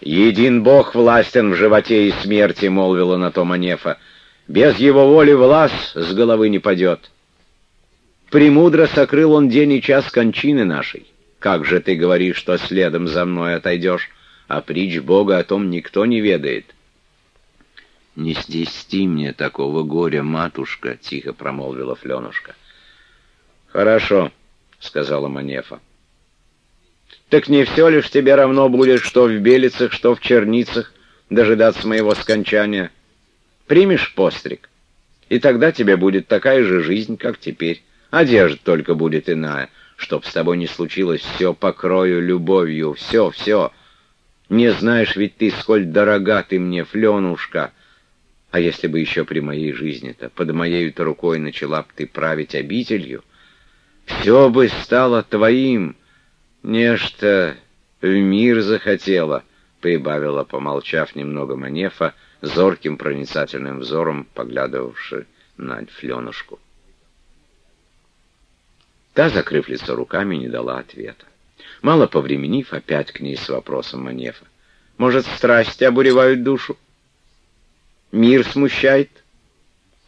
«Един Бог властен в животе и смерти», — молвила на то Манефа. «Без его воли влас с головы не падет». «Премудро сокрыл он день и час кончины нашей. Как же ты говоришь, что следом за мной отойдешь, а притч Бога о том никто не ведает?» «Не снести мне такого горя, матушка», — тихо промолвила Фленушка. «Хорошо», — сказала Манефа. Так не все лишь тебе равно будет, что в Белицах, что в Черницах, дожидаться моего скончания. Примешь постриг, и тогда тебе будет такая же жизнь, как теперь. Одежда только будет иная. Чтоб с тобой не случилось, все покрою любовью, все, все. Не знаешь ведь ты, сколь дорога ты мне, Фленушка. А если бы еще при моей жизни-то, под моей-то рукой начала бы ты править обителью, все бы стало твоим, «Нечто в мир захотела», — прибавила, помолчав немного Манефа, зорким проницательным взором поглядывавши на Фленушку. Та, закрыв лицо руками, не дала ответа. Мало повременив, опять к ней с вопросом Манефа. «Может, страсти обуревают душу? Мир смущает?»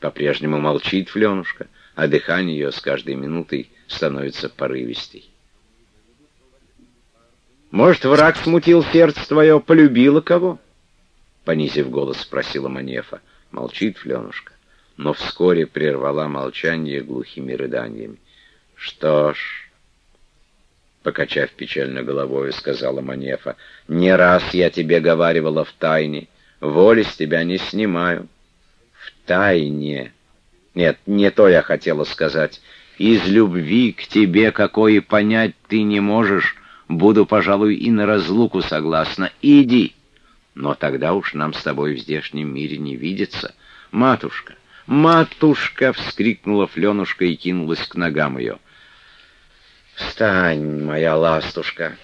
По-прежнему молчит Фленушка, а дыхание ее с каждой минутой становится порывистей. Может, враг смутил сердце твое, полюбила кого? Понизив голос, спросила Манефа. Молчит Фленушка, но вскоре прервала молчание глухими рыданиями. Что ж, покачав печально головой, сказала Манефа, не раз я тебе говаривала в тайне, воли с тебя не снимаю. В тайне. Нет, не то я хотела сказать. Из любви к тебе, какой и понять ты не можешь, Буду, пожалуй, и на разлуку согласна. Иди. Но тогда уж нам с тобой в здешнем мире не видится. Матушка, матушка!» — вскрикнула Фленушка и кинулась к ногам ее. «Встань, моя ластушка!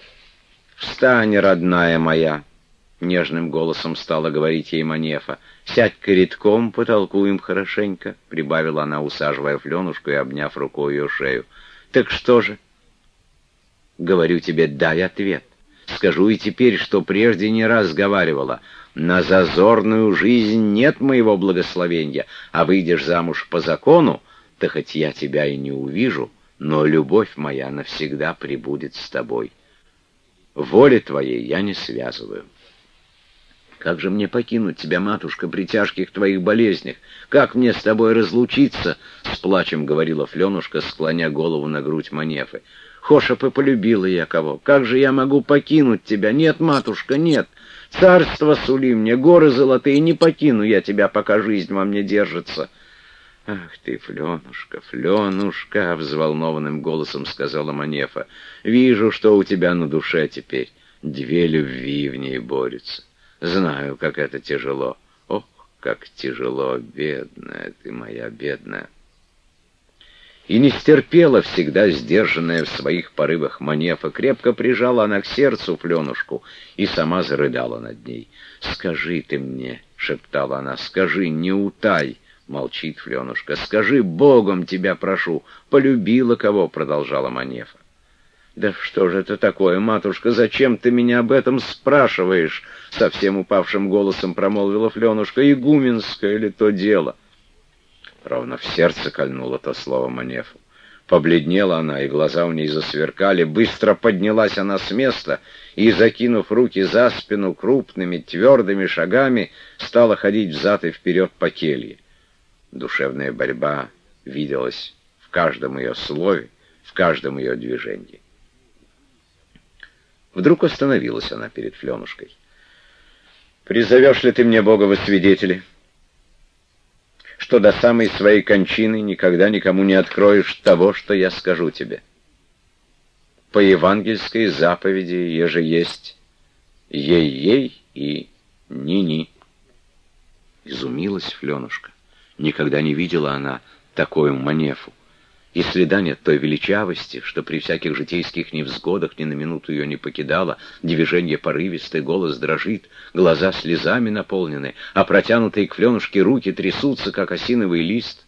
Встань, родная моя!» — нежным голосом стала говорить ей Манефа. «Сядь-ка редком, потолкуем хорошенько», — прибавила она, усаживая Фленушку и обняв рукой ее шею. «Так что же?» Говорю тебе, дай ответ. Скажу и теперь, что прежде не раз говаривала. На зазорную жизнь нет моего благословения, а выйдешь замуж по закону, то хоть я тебя и не увижу, но любовь моя навсегда прибудет с тобой. Воли твоей я не связываю. Как же мне покинуть тебя, матушка, при тяжких твоих болезнях? Как мне с тобой разлучиться? С плачем говорила Фленушка, склоня голову на грудь Манефы. Хоша бы полюбила я кого. Как же я могу покинуть тебя? Нет, матушка, нет. Царство сули мне, горы золотые, не покину я тебя, пока жизнь во мне держится. «Ах ты, Фленушка, Фленушка!» — взволнованным голосом сказала Манефа. «Вижу, что у тебя на душе теперь. Две любви в ней борются. Знаю, как это тяжело. Ох, как тяжело, бедная ты моя, бедная!» И не стерпела всегда сдержанная в своих порывах Манефа, крепко прижала она к сердцу Фленушку и сама зарыдала над ней. «Скажи ты мне», — шептала она, — «скажи, не утай». Молчит Фленушка. «Скажи, Богом тебя прошу, полюбила кого?» — продолжала Манефа. «Да что же это такое, матушка, зачем ты меня об этом спрашиваешь?» Совсем упавшим голосом промолвила Фленушка. «Игуменское ли то дело?» Ровно в сердце кольнуло то слово Манефу. Побледнела она, и глаза у ней засверкали. Быстро поднялась она с места и, закинув руки за спину крупными, твердыми шагами, стала ходить взад и вперед по келье. Душевная борьба виделась в каждом ее слове, в каждом ее движении. Вдруг остановилась она перед Фленушкой. «Призовешь ли ты мне Бога во свидетели?» что до самой своей кончины никогда никому не откроешь того, что я скажу тебе. По евангельской заповеди еже есть ей-ей и ни-ни. Изумилась Фленушка. Никогда не видела она такую манефу. И следа нет той величавости, что при всяких житейских невзгодах ни на минуту ее не покидала, движение порывистое, голос дрожит, глаза слезами наполнены, а протянутые к Фленушке руки трясутся, как осиновый лист.